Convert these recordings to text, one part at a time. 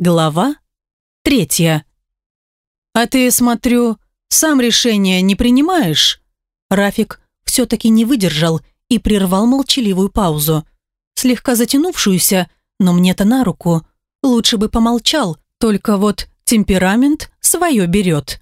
Глава третья. «А ты, смотрю, сам решение не принимаешь?» Рафик все-таки не выдержал и прервал молчаливую паузу. Слегка затянувшуюся, но мне-то на руку. Лучше бы помолчал, только вот темперамент свое берет.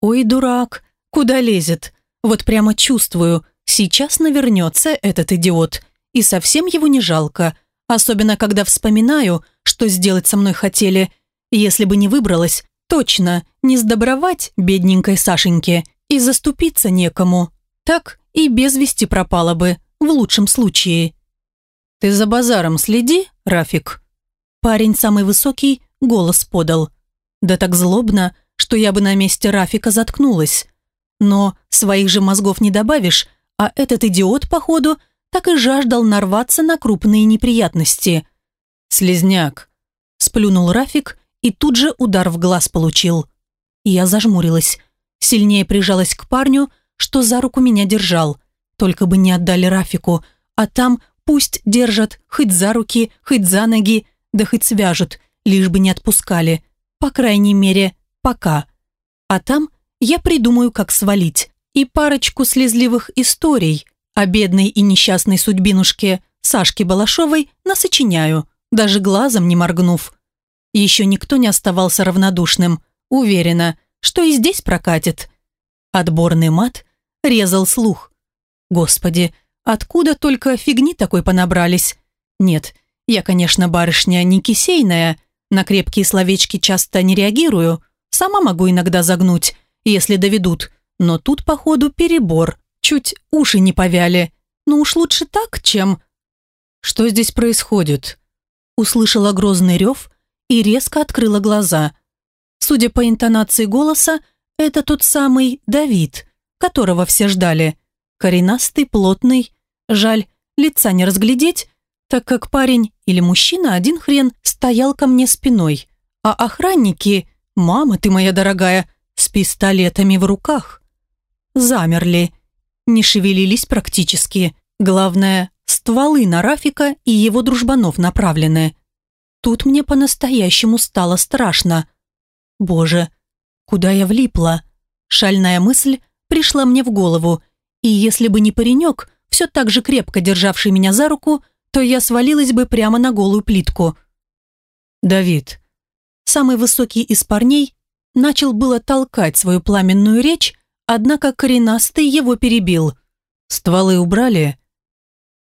«Ой, дурак, куда лезет? Вот прямо чувствую, сейчас навернется этот идиот, и совсем его не жалко, особенно когда вспоминаю, что сделать со мной хотели. Если бы не выбралась, точно не сдобровать бедненькой Сашеньке и заступиться некому. Так и без вести пропала бы, в лучшем случае. «Ты за базаром следи, Рафик?» Парень самый высокий голос подал. Да так злобно, что я бы на месте Рафика заткнулась. Но своих же мозгов не добавишь, а этот идиот, походу, так и жаждал нарваться на крупные неприятности. «Слизняк», – сплюнул Рафик и тут же удар в глаз получил. Я зажмурилась, сильнее прижалась к парню, что за руку меня держал. Только бы не отдали Рафику, а там пусть держат хоть за руки, хоть за ноги, да хоть свяжут, лишь бы не отпускали. По крайней мере, пока. А там я придумаю, как свалить. И парочку слезливых историй о бедной и несчастной судьбинушке Сашке Балашовой насочиняю, даже глазом не моргнув. Еще никто не оставался равнодушным. Уверена, что и здесь прокатит. Отборный мат резал слух. Господи, откуда только фигни такой понабрались? Нет, я, конечно, барышня не кисейная, на крепкие словечки часто не реагирую, сама могу иногда загнуть, если доведут, но тут, походу, перебор, чуть уши не повяли. Ну уж лучше так, чем... Что здесь происходит? Услышала грозный рев и резко открыла глаза. Судя по интонации голоса, это тот самый Давид, которого все ждали. Коренастый, плотный. Жаль, лица не разглядеть, так как парень или мужчина один хрен стоял ко мне спиной, а охранники, мама ты моя дорогая, с пистолетами в руках. Замерли, не шевелились практически. Главное, стволы на Рафика и его дружбанов направлены. Тут мне по-настоящему стало страшно. Боже, куда я влипла? Шальная мысль пришла мне в голову, и если бы не паренек, все так же крепко державший меня за руку, то я свалилась бы прямо на голую плитку. Давид, самый высокий из парней, Начал было толкать свою пламенную речь, однако коренастый его перебил. Стволы убрали.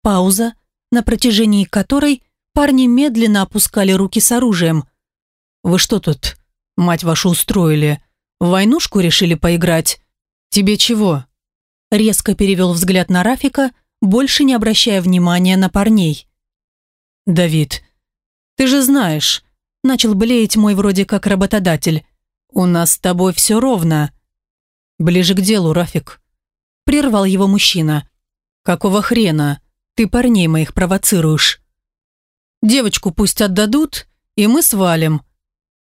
Пауза, на протяжении которой парни медленно опускали руки с оружием. «Вы что тут, мать вашу, устроили? В войнушку решили поиграть? Тебе чего?» Резко перевел взгляд на Рафика, больше не обращая внимания на парней. «Давид, ты же знаешь», – начал блеять мой вроде как работодатель. «У нас с тобой все ровно». «Ближе к делу, Рафик», – прервал его мужчина. «Какого хрена? Ты парней моих провоцируешь». «Девочку пусть отдадут, и мы свалим».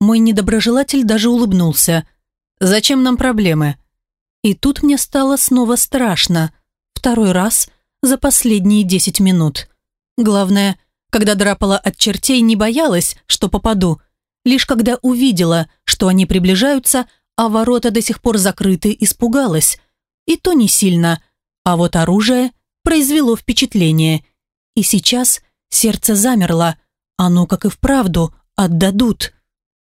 Мой недоброжелатель даже улыбнулся. «Зачем нам проблемы?» И тут мне стало снова страшно. Второй раз за последние десять минут. Главное, когда драпала от чертей, не боялась, что попаду – Лишь когда увидела, что они приближаются, а ворота до сих пор закрыты, испугалась. И то не сильно, а вот оружие произвело впечатление. И сейчас сердце замерло, оно, как и вправду, отдадут.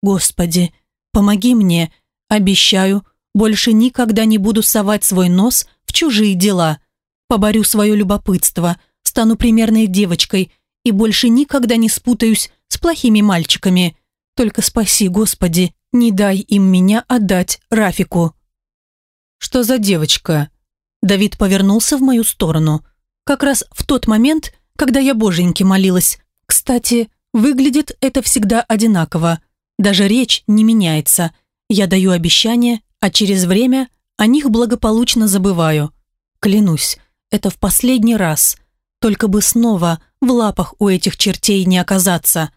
Господи, помоги мне, обещаю, больше никогда не буду совать свой нос в чужие дела. Поборю свое любопытство, стану примерной девочкой и больше никогда не спутаюсь с плохими мальчиками. Только спаси, Господи, не дай им меня отдать Рафику». «Что за девочка?» Давид повернулся в мою сторону. Как раз в тот момент, когда я боженьке молилась. Кстати, выглядит это всегда одинаково. Даже речь не меняется. Я даю обещания, а через время о них благополучно забываю. Клянусь, это в последний раз. Только бы снова в лапах у этих чертей не оказаться.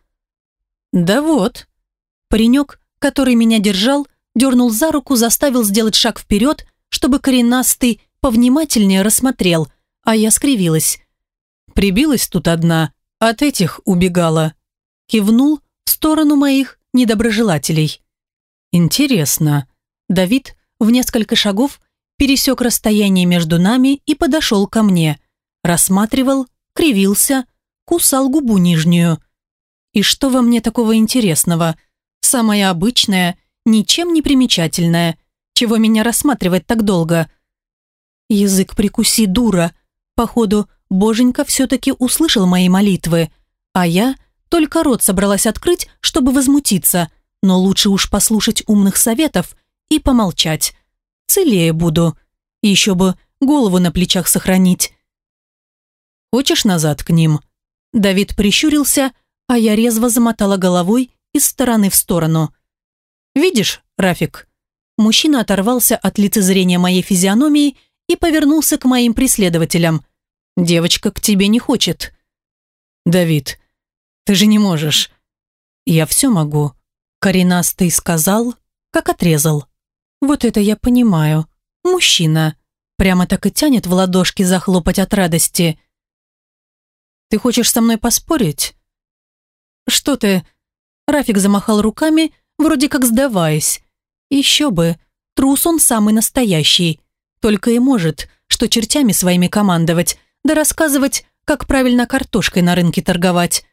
«Да вот», Паренек, который меня держал, дернул за руку, заставил сделать шаг вперед, чтобы коренастый повнимательнее рассмотрел, а я скривилась. Прибилась тут одна, от этих убегала. Кивнул в сторону моих недоброжелателей. Интересно. Давид в несколько шагов пересек расстояние между нами и подошел ко мне. Рассматривал, кривился, кусал губу нижнюю. И что во мне такого интересного? Самое обычное, ничем не примечательное. Чего меня рассматривать так долго? Язык прикуси, дура. Походу, боженька все-таки услышал мои молитвы, а я только рот собралась открыть, чтобы возмутиться, но лучше уж послушать умных советов и помолчать. Целее буду. Еще бы голову на плечах сохранить. «Хочешь назад к ним?» Давид прищурился, а я резво замотала головой из стороны в сторону. «Видишь, Рафик?» Мужчина оторвался от лицезрения моей физиономии и повернулся к моим преследователям. «Девочка к тебе не хочет». «Давид, ты же не можешь». «Я все могу», — коренастый сказал, как отрезал. «Вот это я понимаю. Мужчина. Прямо так и тянет в ладошки захлопать от радости». «Ты хочешь со мной поспорить?» «Что ты?» Рафик замахал руками, вроде как сдаваясь. «Еще бы, трус он самый настоящий. Только и может, что чертями своими командовать, да рассказывать, как правильно картошкой на рынке торговать.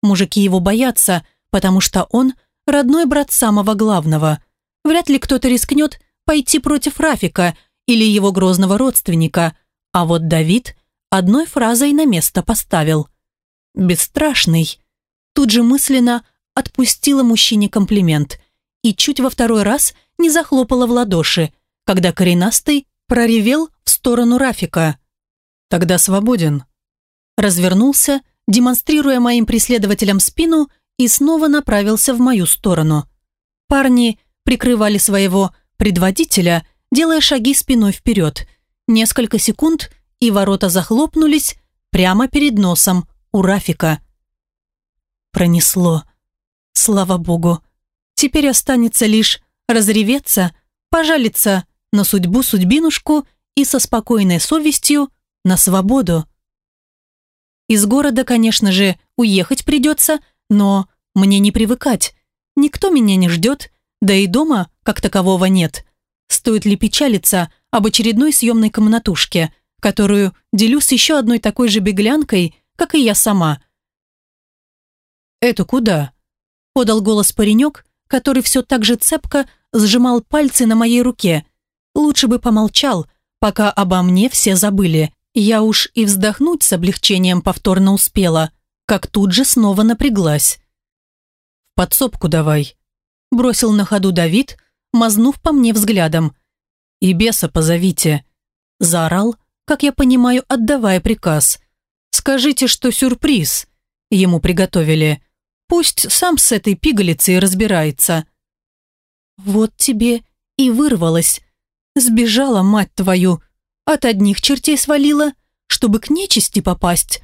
Мужики его боятся, потому что он родной брат самого главного. Вряд ли кто-то рискнет пойти против Рафика или его грозного родственника, а вот Давид одной фразой на место поставил. «Бесстрашный». Тут же мысленно отпустила мужчине комплимент и чуть во второй раз не захлопала в ладоши, когда коренастый проревел в сторону Рафика. «Тогда свободен». Развернулся, демонстрируя моим преследователям спину и снова направился в мою сторону. Парни прикрывали своего предводителя, делая шаги спиной вперед. Несколько секунд, и ворота захлопнулись прямо перед носом у Рафика. Пронесло. Слава богу. Теперь останется лишь разреветься, пожалиться на судьбу-судьбинушку и со спокойной совестью на свободу. Из города, конечно же, уехать придется, но мне не привыкать. Никто меня не ждет, да и дома как такового нет. Стоит ли печалиться об очередной съемной комнатушке, которую делю с еще одной такой же беглянкой, как и я сама. «Это куда?» – подал голос паренек, который все так же цепко сжимал пальцы на моей руке. Лучше бы помолчал, пока обо мне все забыли. Я уж и вздохнуть с облегчением повторно успела, как тут же снова напряглась. «В подсобку давай», – бросил на ходу Давид, мазнув по мне взглядом. «И беса позовите», – заорал, как я понимаю, отдавая приказ. «Скажите, что сюрприз ему приготовили. Пусть сам с этой пигалицей разбирается». «Вот тебе и вырвалась. Сбежала, мать твою, от одних чертей свалила, чтобы к нечисти попасть.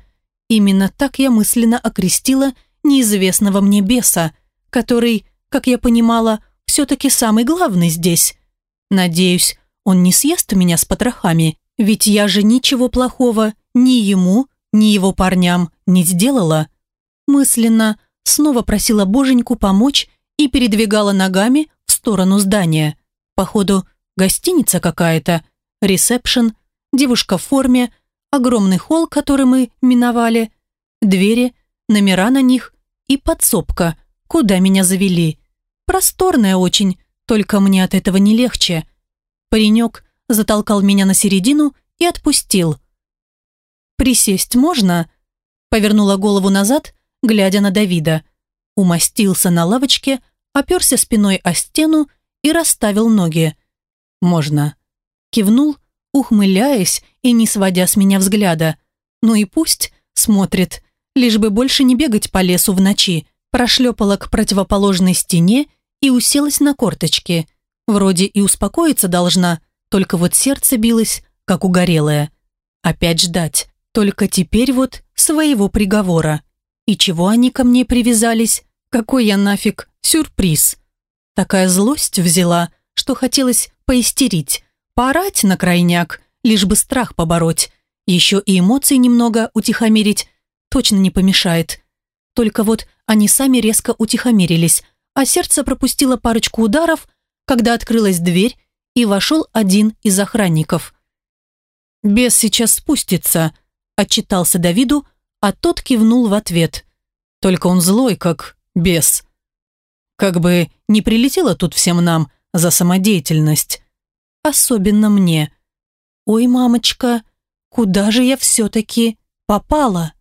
Именно так я мысленно окрестила неизвестного мне беса, который, как я понимала, все-таки самый главный здесь. Надеюсь, он не съест меня с потрохами, ведь я же ничего плохого ни ему, ни его парням не сделала. Мысленно снова просила боженьку помочь и передвигала ногами в сторону здания. Походу, гостиница какая-то, ресепшн, девушка в форме, огромный холл, который мы миновали, двери, номера на них и подсобка, куда меня завели. Просторная очень, только мне от этого не легче. Паренек затолкал меня на середину и отпустил. «Присесть можно?» Повернула голову назад, глядя на Давида. Умастился на лавочке, оперся спиной о стену и расставил ноги. «Можно». Кивнул, ухмыляясь и не сводя с меня взгляда. «Ну и пусть», смотрит, лишь бы больше не бегать по лесу в ночи, прошлепала к противоположной стене и уселась на корточки. Вроде и успокоиться должна, только вот сердце билось, как угорелое. Опять ждать. Только теперь вот своего приговора. И чего они ко мне привязались? Какой я нафиг сюрприз? Такая злость взяла, что хотелось поистерить, поорать на крайняк, лишь бы страх побороть. Еще и эмоции немного утихомирить точно не помешает. Только вот они сами резко утихомирились, а сердце пропустило парочку ударов, когда открылась дверь и вошел один из охранников. «Бес сейчас спустится», – отчитался Давиду, а тот кивнул в ответ. «Только он злой, как бес. Как бы не прилетело тут всем нам за самодеятельность. Особенно мне. Ой, мамочка, куда же я все-таки попала?»